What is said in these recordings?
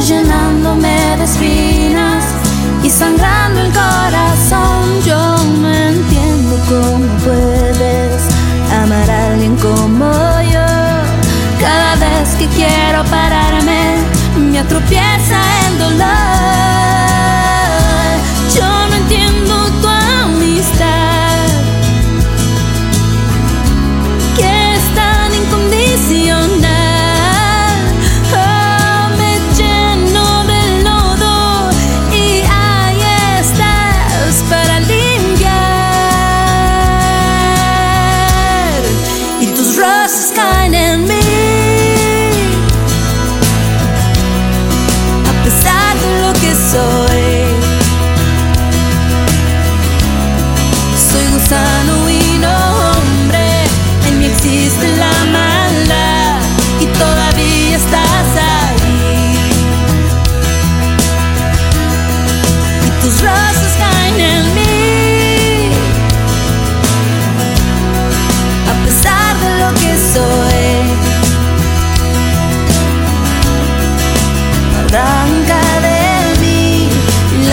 Llenándome de espinas y sangrando el corazón. Yo no entiendo cómo puedes amar a alguien como yo. Cada vez que quiero pararme, me atropieza so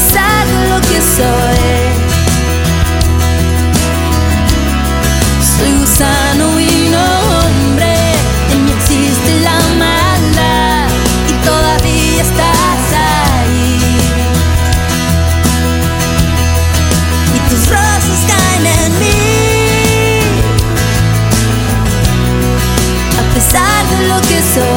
pensar lo que soy. Soy gusano y no hombre, en mí existe la maldad y todavía estás ahí. Y tus rosas caen en mí, a pesar de lo que soy.